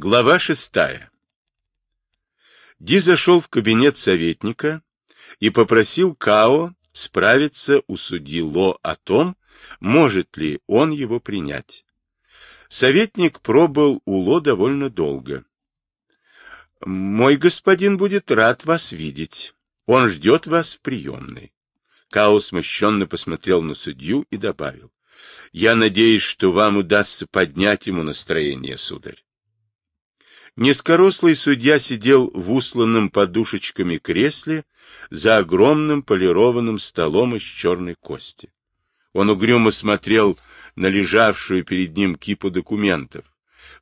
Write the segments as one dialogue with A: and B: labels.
A: Глава шестая. Ди зашел в кабинет советника и попросил Као справиться у судьи Ло о том, может ли он его принять. Советник пробыл у Ло довольно долго. «Мой господин будет рад вас видеть. Он ждет вас в приемной». Као смущенно посмотрел на судью и добавил. «Я надеюсь, что вам удастся поднять ему настроение, сударь». Низкорослый судья сидел в усланном подушечками кресле за огромным полированным столом из черной кости. Он угрюмо смотрел на лежавшую перед ним кипу документов.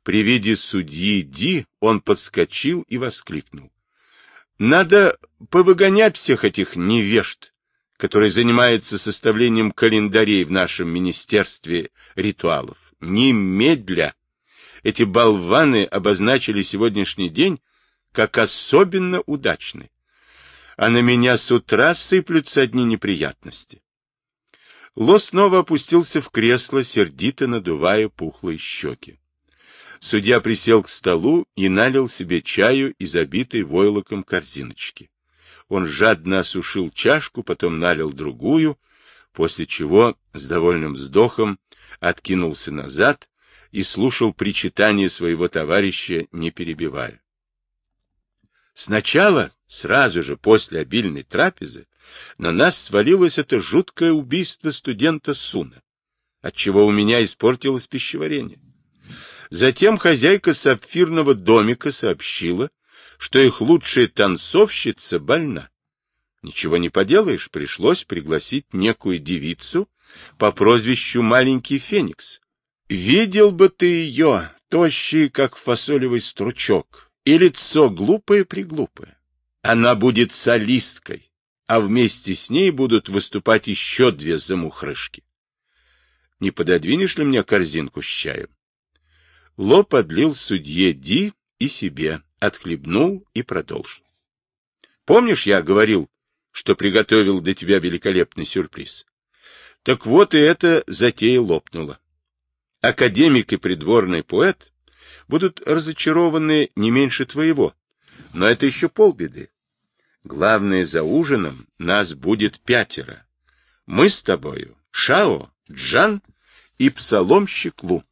A: При виде судьи Ди он подскочил и воскликнул. — Надо повыгонять всех этих невежд, которые занимаются составлением календарей в нашем министерстве ритуалов. Немедля! Эти болваны обозначили сегодняшний день как особенно удачный. А на меня с утра сыплются одни неприятности. Ло снова опустился в кресло, сердито надувая пухлые щеки. Судья присел к столу и налил себе чаю из обитой войлоком корзиночки. Он жадно осушил чашку, потом налил другую, после чего с довольным вздохом откинулся назад и слушал причитания своего товарища, не перебивая. Сначала, сразу же после обильной трапезы, на нас свалилось это жуткое убийство студента Суна, отчего у меня испортилось пищеварение. Затем хозяйка сапфирного домика сообщила, что их лучшая танцовщица больна. Ничего не поделаешь, пришлось пригласить некую девицу по прозвищу Маленький Феникс, Видел бы ты ее, тощий, как фасолевый стручок, и лицо глупое-приглупое. Она будет солисткой, а вместе с ней будут выступать еще две замухрышки. Не пододвинешь ли мне корзинку с чаем? Ло подлил судье Ди и себе, отхлебнул и продолжил. Помнишь, я говорил, что приготовил для тебя великолепный сюрприз? Так вот и эта затея лопнула академик и придворный поэт будут разочарованы не меньше твоего. Но это еще полбеды. Главное, за ужином нас будет пятеро. Мы с тобою, Шао, Джан и псаломщик Лу.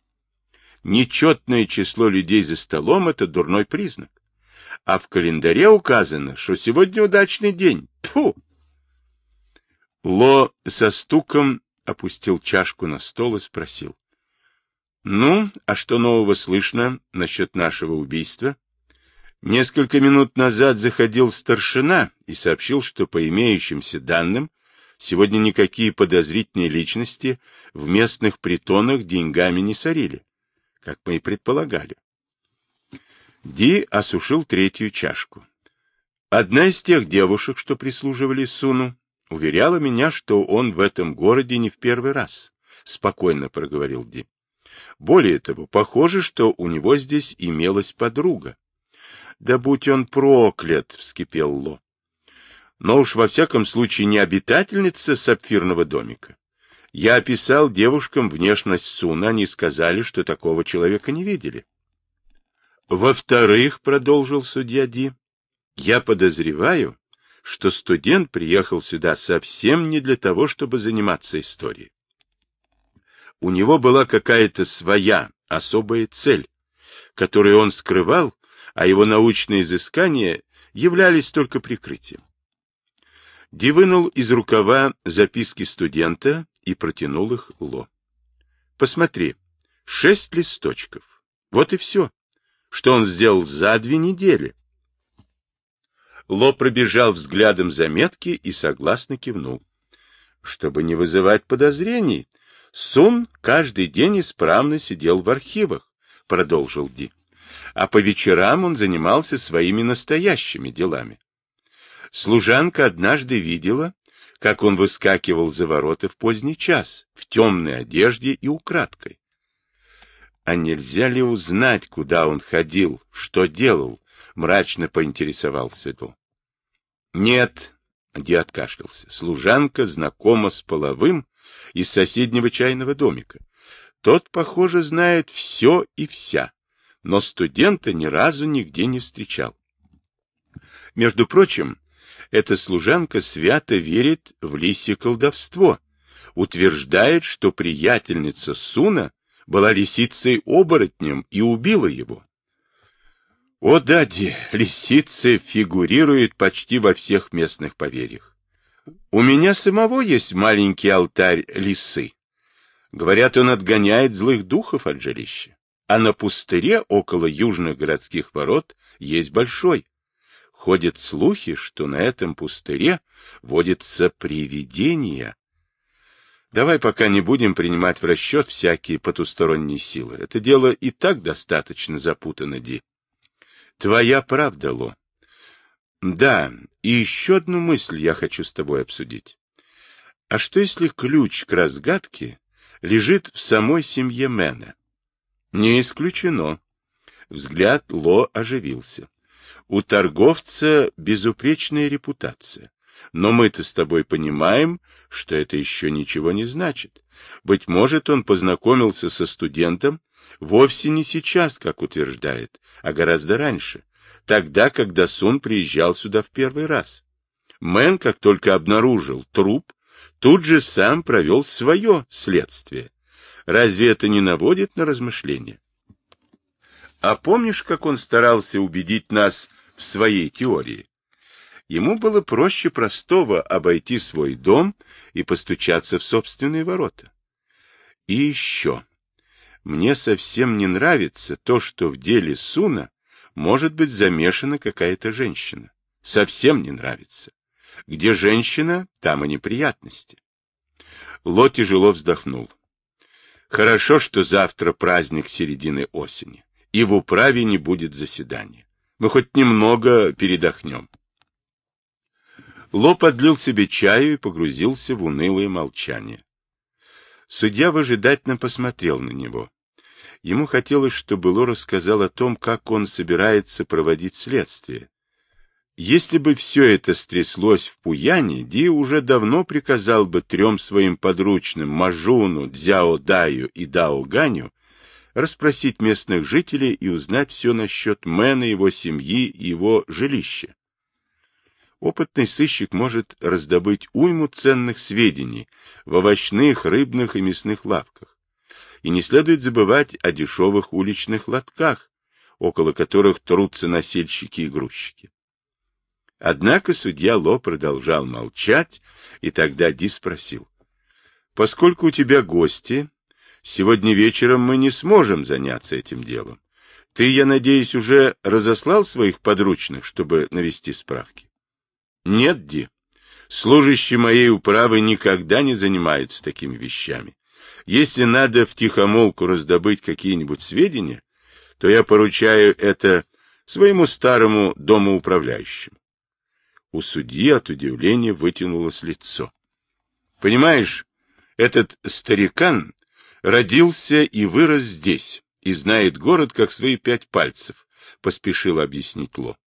A: Нечетное число людей за столом — это дурной признак. А в календаре указано, что сегодня удачный день. Тьфу! Ло со стуком опустил чашку на стол и спросил. Ну, а что нового слышно насчет нашего убийства? Несколько минут назад заходил старшина и сообщил, что по имеющимся данным сегодня никакие подозрительные личности в местных притонах деньгами не сорили, как мы и предполагали. Ди осушил третью чашку. Одна из тех девушек, что прислуживали Суну, уверяла меня, что он в этом городе не в первый раз, — спокойно проговорил Ди. Более того, похоже, что у него здесь имелась подруга. — Да будь он проклят! — вскипел Ло. Но уж во всяком случае не обитательница сапфирного домика. Я описал девушкам внешность Суна, они сказали, что такого человека не видели. Во-вторых, — продолжил судья Ди, — я подозреваю, что студент приехал сюда совсем не для того, чтобы заниматься историей. У него была какая-то своя, особая цель, которую он скрывал, а его научные изыскания являлись только прикрытием. Ди вынул из рукава записки студента и протянул их Ло. Посмотри, шесть листочков. Вот и все, что он сделал за две недели. Ло пробежал взглядом заметки и согласно кивнул. Чтобы не вызывать подозрений, Сун каждый день исправно сидел в архивах, продолжил Ди. А по вечерам он занимался своими настоящими делами. Служанка однажды видела, как он выскакивал за ворота в поздний час, в темной одежде и украдкой. А нельзя ли узнать, куда он ходил, что делал? Мрачно поинтересовался Ду. Нет, Ди откашлялся. Служанка знакома с половым из соседнего чайного домика. Тот, похоже, знает все и вся, но студента ни разу нигде не встречал. Между прочим, эта служанка свято верит в лисе колдовство, утверждает, что приятельница Суна была лисицей-оборотнем и убила его. О, дади, лисица фигурирует почти во всех местных поверьях. У меня самого есть маленький алтарь лисы. Говорят, он отгоняет злых духов от жилища. А на пустыре около южных городских ворот есть большой. Ходят слухи, что на этом пустыре водятся привидения. Давай пока не будем принимать в расчет всякие потусторонние силы. Это дело и так достаточно запутано, Ди. Твоя правда, Ло. Да, и еще одну мысль я хочу с тобой обсудить. А что если ключ к разгадке лежит в самой семье Мэна? Не исключено. Взгляд Ло оживился. У торговца безупречная репутация. Но мы-то с тобой понимаем, что это еще ничего не значит. Быть может, он познакомился со студентом вовсе не сейчас, как утверждает, а гораздо раньше, тогда, когда Сун приезжал сюда в первый раз. Мэн, как только обнаружил труп, тут же сам провел свое следствие. Разве это не наводит на размышления? А помнишь, как он старался убедить нас в своей теории? Ему было проще простого обойти свой дом и постучаться в собственные ворота. И еще. Мне совсем не нравится то, что в деле Суна может быть замешана какая-то женщина. Совсем не нравится. Где женщина, там и неприятности. Ло тяжело вздохнул. Хорошо, что завтра праздник середины осени, и в управе не будет заседания. Мы хоть немного передохнем. Ло подлил себе чаю и погрузился в унылое молчание. Судья выжидательно посмотрел на него. Ему хотелось, чтобы Ло рассказал о том, как он собирается проводить следствие. Если бы все это стряслось в Пуяне, Ди уже давно приказал бы трем своим подручным, Мажуну, Дзяо Даю и Дао Ганю, расспросить местных жителей и узнать все насчет Мэна, его семьи и его жилища. Опытный сыщик может раздобыть уйму ценных сведений в овощных, рыбных и мясных лавках. И не следует забывать о дешевых уличных лотках, около которых трутся носильщики и грузчики. Однако судья Ло продолжал молчать, и тогда Ди спросил. — Поскольку у тебя гости, сегодня вечером мы не сможем заняться этим делом. Ты, я надеюсь, уже разослал своих подручных, чтобы навести справки? — Нет, Ди. Служащие моей управы никогда не занимаются такими вещами. Если надо втихомолку раздобыть какие-нибудь сведения, то я поручаю это своему старому домоуправляющему. У судьи от удивления вытянулось лицо. Понимаешь, этот старикан родился и вырос здесь, и знает город как свои пять пальцев, поспешил объяснить Ло.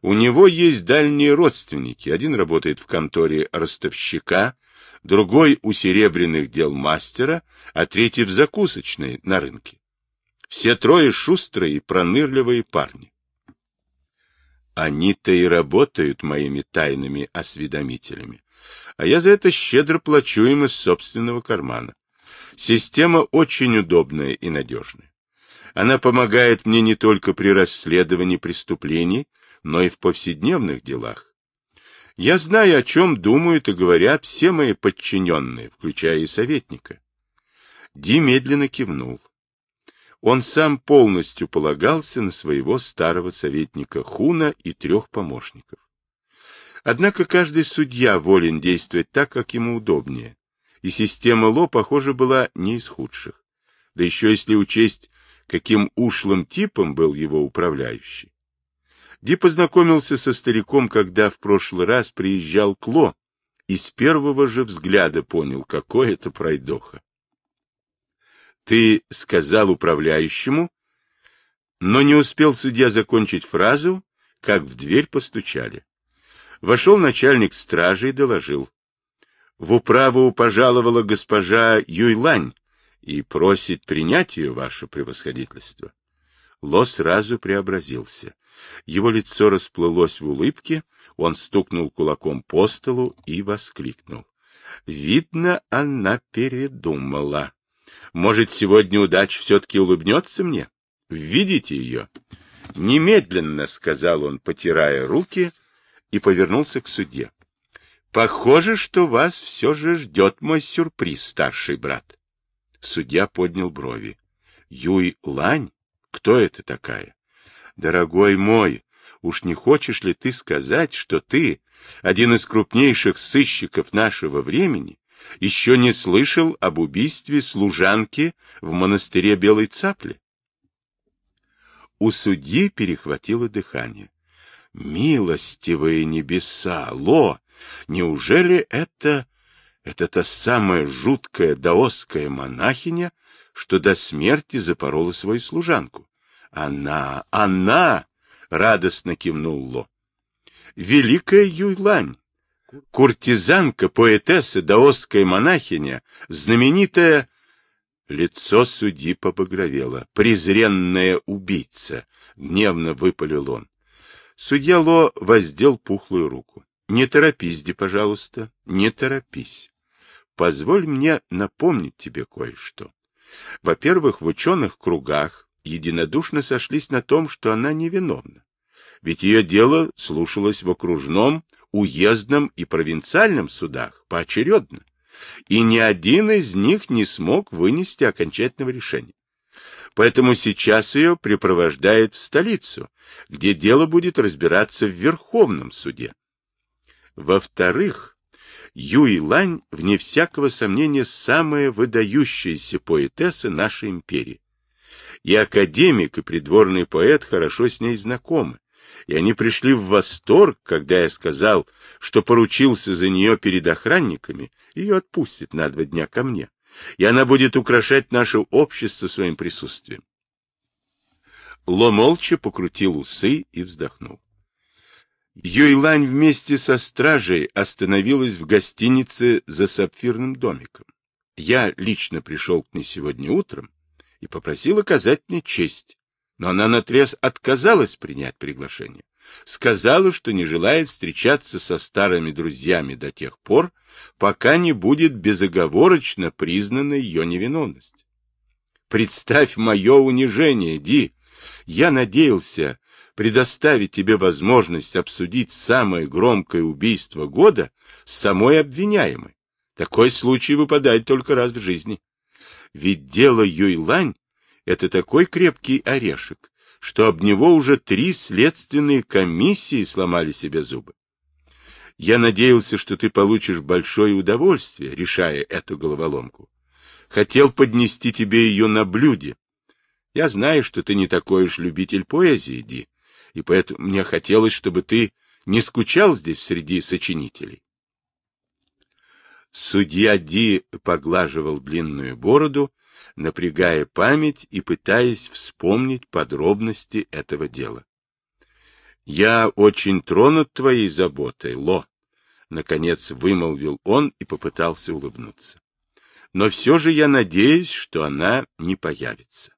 A: У него есть дальние родственники. Один работает в конторе ростовщика, другой у серебряных дел мастера, а третий в закусочной на рынке. Все трое шустрые и пронырливые парни. Они-то и работают моими тайными осведомителями, а я за это щедро плачу им из собственного кармана. Система очень удобная и надежная. Она помогает мне не только при расследовании преступлений, но и в повседневных делах. Я знаю, о чем думают и говорят все мои подчиненные, включая и советника. Ди медленно кивнул. Он сам полностью полагался на своего старого советника Хуна и трех помощников. Однако каждый судья волен действовать так, как ему удобнее, и система Ло, похоже, была не из худших. Да еще если учесть, каким ушлым типом был его управляющий. Ди познакомился со стариком, когда в прошлый раз приезжал Кло, и с первого же взгляда понял, какой это пройдоха. «Ты сказал управляющему?» Но не успел судья закончить фразу, как в дверь постучали. Вошел начальник стражи и доложил. В управу пожаловала госпожа Юйлань и просит принять ее, ваше превосходительство. Ло сразу преобразился. Его лицо расплылось в улыбке, он стукнул кулаком по столу и воскликнул. Видно, она передумала. Может, сегодня удача все-таки улыбнется мне? Видите ее? Немедленно, — сказал он, потирая руки, и повернулся к судье. Похоже, что вас все же ждет мой сюрприз, старший брат. Судья поднял брови. Юй Лань? Кто это такая? Дорогой мой, уж не хочешь ли ты сказать, что ты, один из крупнейших сыщиков нашего времени, еще не слышал об убийстве служанки в монастыре Белой Цапли? У судьи перехватило дыхание. Милостивые небеса, Ло, неужели это... это та самая жуткая даосская монахиня, что до смерти запорола свою служанку? Она, она! — радостно кивнул Ло. Великая Юйлань, куртизанка, поэтесса, даосская монахиня, знаменитая... Лицо судьи побагровело. Презренная убийца! — гневно выпалил он. Судья Ло воздел пухлую руку. — Не торопись, Ди, пожалуйста, не торопись. Позволь мне напомнить тебе кое-что. Во-первых, в ученых кругах единодушно сошлись на том, что она невиновна. Ведь ее дело слушалось в окружном, уездном и провинциальном судах поочередно, и ни один из них не смог вынести окончательного решения. Поэтому сейчас ее припровождают в столицу, где дело будет разбираться в Верховном суде. Во-вторых, Юй Лань, вне всякого сомнения, самая выдающаяся поэтесса нашей империи. И академик, и придворный поэт хорошо с ней знакомы, и они пришли в восторг, когда я сказал, что поручился за нее перед охранниками, ее отпустят на два дня ко мне, и она будет украшать наше общество своим присутствием. Ло молча покрутил усы и вздохнул. Юйлань вместе со стражей остановилась в гостинице за сапфирным домиком. Я лично пришел к ней сегодня утром и попросил оказать мне честь, но она наотрез отказалась принять приглашение. Сказала, что не желает встречаться со старыми друзьями до тех пор, пока не будет безоговорочно признана ее невиновность. Представь мое унижение, Ди. Я надеялся предоставить тебе возможность обсудить самое громкое убийство года с самой обвиняемой. Такой случай выпадает только раз в жизни. Ведь дело Юйлань — это такой крепкий орешек, что об него уже три следственные комиссии сломали себе зубы. Я надеялся, что ты получишь большое удовольствие, решая эту головоломку. Хотел поднести тебе ее на блюде. Я знаю, что ты не такой уж любитель поэзии, Ди, и поэтому мне хотелось, чтобы ты не скучал здесь среди сочинителей. Судья Ди поглаживал длинную бороду, напрягая память и пытаясь вспомнить подробности этого дела. — Я очень тронут твоей заботой, Ло, — наконец вымолвил он и попытался улыбнуться. — Но все же я надеюсь, что она не появится.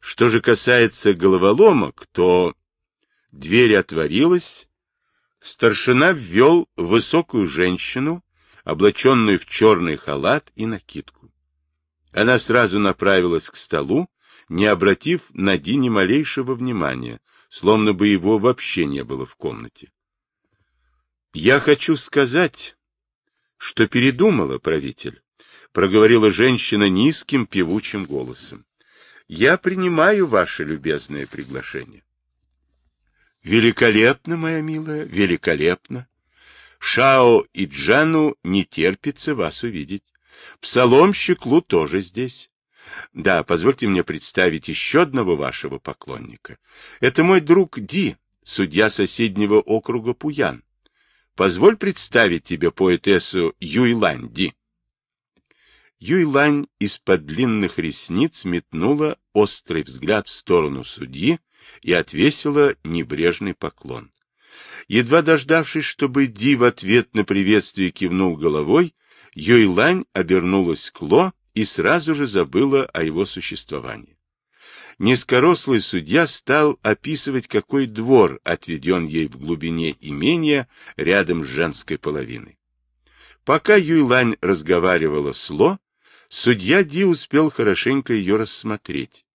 A: Что же касается головоломок, то дверь отворилась, старшина ввел высокую женщину, облаченную в черный халат и накидку. Она сразу направилась к столу, не обратив на Ди ни малейшего внимания, словно бы его вообще не было в комнате. «Я хочу сказать, что передумала, правитель», — проговорила женщина низким певучим голосом. «Я принимаю ваше любезное приглашение». «Великолепно, моя милая, великолепно. Шао и Джану не терпится вас увидеть. Псаломщик Лу тоже здесь. Да, позвольте мне представить еще одного вашего поклонника. Это мой друг Ди, судья соседнего округа Пуян. Позволь представить тебе поэтессу Юйлань Ди. Юйлань из-под длинных ресниц метнула острый взгляд в сторону судьи и отвесила небрежный поклон. Едва дождавшись, чтобы Ди в ответ на приветствие кивнул головой, Юйлань обернулась к Ло и сразу же забыла о его существовании. низкорослый судья стал описывать, какой двор отведен ей в глубине имения рядом с женской половиной. Пока Юйлань разговаривала с Ло, судья Ди успел хорошенько ее рассмотреть.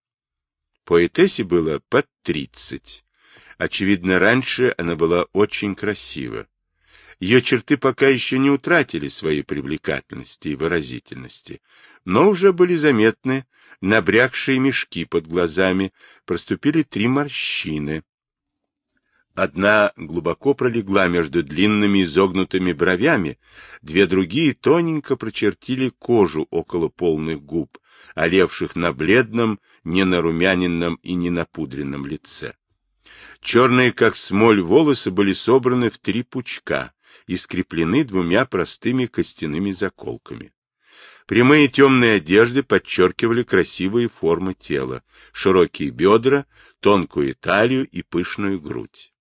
A: Поэтессе было под тридцать. Очевидно, раньше она была очень красива. Ее черты пока еще не утратили своей привлекательности и выразительности, но уже были заметны набрякшие мешки под глазами, проступили три морщины. Одна глубоко пролегла между длинными изогнутыми бровями, две другие тоненько прочертили кожу около полных губ, олевших на бледном, не нарумяненном и не напудренном лице. Черные, как смоль, волосы были собраны в три пучка и скреплены двумя простыми костяными заколками. Прямые темные одежды подчеркивали красивые формы тела, широкие бедра, тонкую талию и пышную грудь.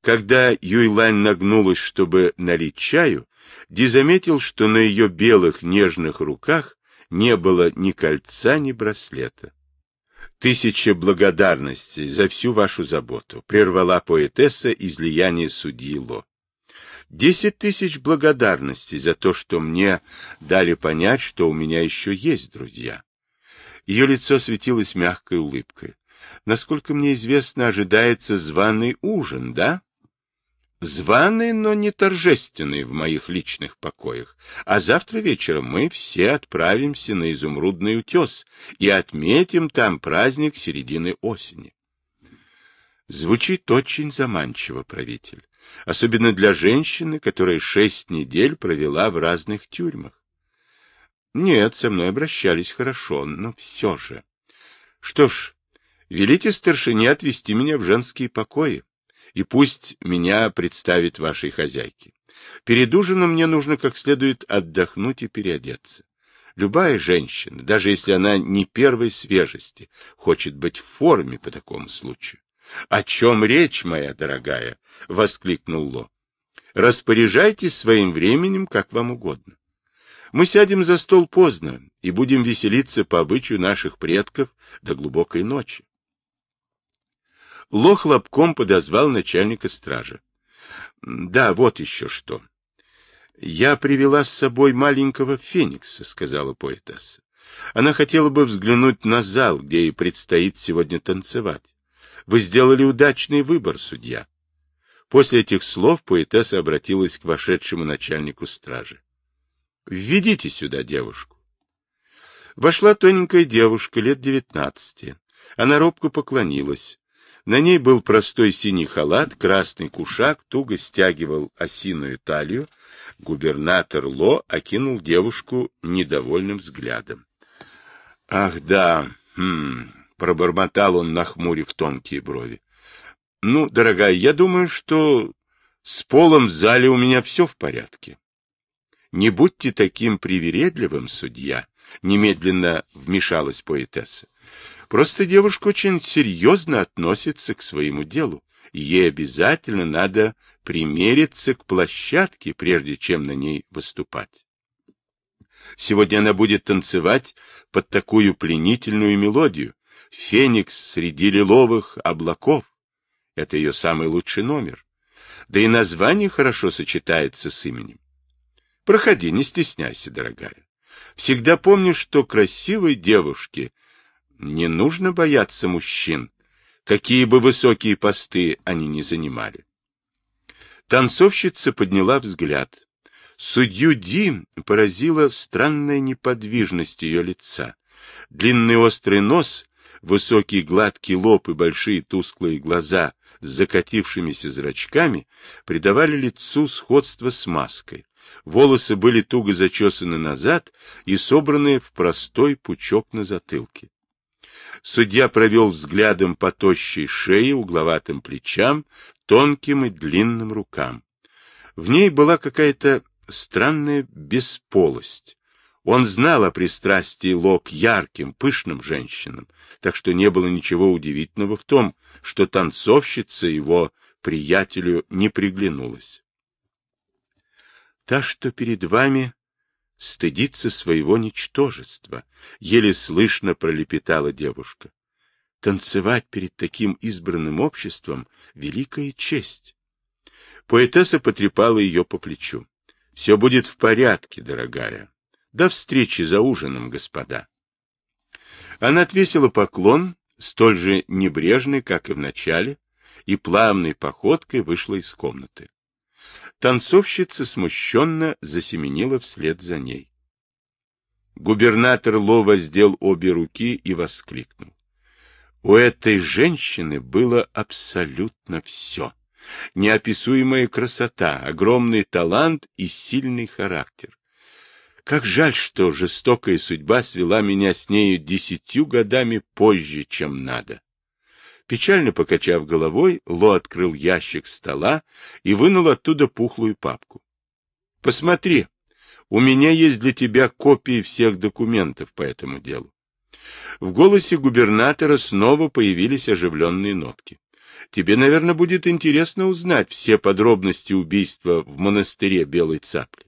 A: Когда Юйлань нагнулась, чтобы налить чаю, Ди заметил, что на ее белых нежных руках не было ни кольца, ни браслета. «Тысяча благодарностей за всю вашу заботу», — прервала поэтесса излияние судьи Ло. «Десять тысяч благодарностей за то, что мне дали понять, что у меня еще есть друзья». Ее лицо светилось мягкой улыбкой. «Насколько мне известно, ожидается званый ужин, да?» Званый, но не торжественный в моих личных покоях, а завтра вечером мы все отправимся на Изумрудный утес и отметим там праздник середины осени. Звучит очень заманчиво, правитель, особенно для женщины, которая шесть недель провела в разных тюрьмах. Нет, со мной обращались хорошо, но все же. Что ж, велите старшине отвезти меня в женские покои и пусть меня представит вашей хозяйке. Перед ужином мне нужно как следует отдохнуть и переодеться. Любая женщина, даже если она не первой свежести, хочет быть в форме по такому случаю. — О чем речь, моя дорогая? — воскликнул Ло. — Распоряжайтесь своим временем, как вам угодно. Мы сядем за стол поздно и будем веселиться по обычаю наших предков до глубокой ночи. Ло хлопком подозвал начальника стражи. — Да, вот еще что. — Я привела с собой маленького феникса, — сказала поэтесса. Она хотела бы взглянуть на зал, где ей предстоит сегодня танцевать. Вы сделали удачный выбор, судья. После этих слов поэтесса обратилась к вошедшему начальнику стражи. — Введите сюда девушку. Вошла тоненькая девушка лет девятнадцати. Она робко поклонилась. На ней был простой синий халат, красный кушак туго стягивал осиную талию. Губернатор Ло окинул девушку недовольным взглядом. — Ах, да, хм, — пробормотал он, нахмурив тонкие брови. — Ну, дорогая, я думаю, что с полом в зале у меня все в порядке. — Не будьте таким привередливым, судья, — немедленно вмешалась поэтесса. Просто девушка очень серьезно относится к своему делу, ей обязательно надо примериться к площадке, прежде чем на ней выступать. Сегодня она будет танцевать под такую пленительную мелодию «Феникс среди лиловых облаков». Это ее самый лучший номер. Да и название хорошо сочетается с именем. Проходи, не стесняйся, дорогая. Всегда помни, что красивой девушке не нужно бояться мужчин, какие бы высокие посты они ни занимали. Танцовщица подняла взгляд. Судью Ди поразила странная неподвижность ее лица. Длинный острый нос, высокий гладкий лоб и большие тусклые глаза с закатившимися зрачками придавали лицу сходство с маской. Волосы были туго зачесаны назад и собраны в простой пучок на затылке. Судья провел взглядом по тощей шее, угловатым плечам, тонким и длинным рукам. В ней была какая-то странная бесполость. Он знал о пристрастии Лок ярким, пышным женщинам, так что не было ничего удивительного в том, что танцовщица его приятелю не приглянулась. Та, что перед вами, стыдится своего ничтожества, — еле слышно пролепетала девушка. Танцевать перед таким избранным обществом — великая честь. Поэтесса потрепала ее по плечу. — Все будет в порядке, дорогая. До встречи за ужином, господа. Она отвесила поклон, столь же небрежный, как и в начале, и плавной походкой вышла из комнаты. Танцовщица смущенно засеменила вслед за ней. Губернатор Ло воздел обе руки и воскликнул. У этой женщины было абсолютно все. Неописуемая красота, огромный талант и сильный характер. Как жаль, что жестокая судьба свела меня с нею десятью годами позже, чем надо. Печально покачав головой, Ло открыл ящик стола и вынул оттуда пухлую папку. — Посмотри, у меня есть для тебя копии всех документов по этому делу. В голосе губернатора снова появились оживленные нотки. Тебе, наверное, будет интересно узнать все подробности убийства в монастыре Белой Цапли.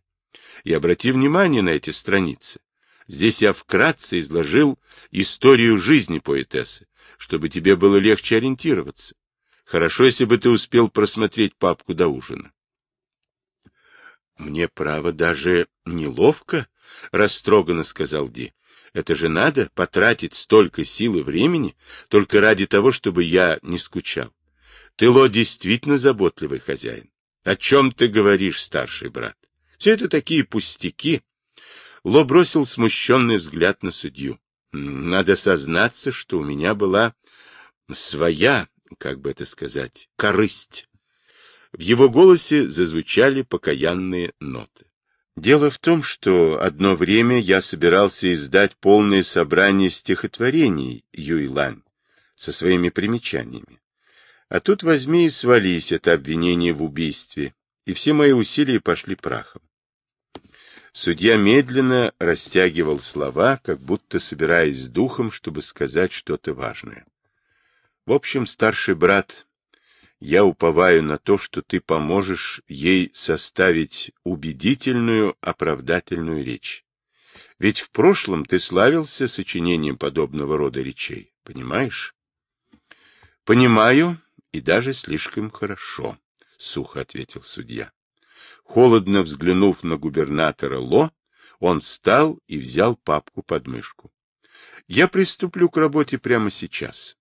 A: И обрати внимание на эти страницы. Здесь я вкратце изложил историю жизни поэтессы, чтобы тебе было легче ориентироваться. Хорошо, если бы ты успел просмотреть папку до ужина. Мне, право, даже неловко, — растроганно сказал Ди. Это же надо потратить столько сил и времени только ради того, чтобы я не скучал. Ты, Ло, действительно заботливый хозяин. О чем ты говоришь, старший брат? Все это такие пустяки. Ло бросил смущенный взгляд на судью. Надо сознаться, что у меня была своя, как бы это сказать, корысть. В его голосе зазвучали покаянные ноты. Дело в том, что одно время я собирался издать полное собрание стихотворений Юйлань со своими примечаниями. А тут возьми и свались это обвинение в убийстве, и все мои усилия пошли прахом. Судья медленно растягивал слова, как будто собираясь с духом, чтобы сказать что-то важное. В общем, старший брат я уповаю на то, что ты поможешь ей составить убедительную оправдательную речь. Ведь в прошлом ты славился сочинением подобного рода речей, понимаешь? — Понимаю, и даже слишком хорошо, — сухо ответил судья. Холодно взглянув на губернатора Ло, он встал и взял папку под мышку. — Я приступлю к работе прямо сейчас.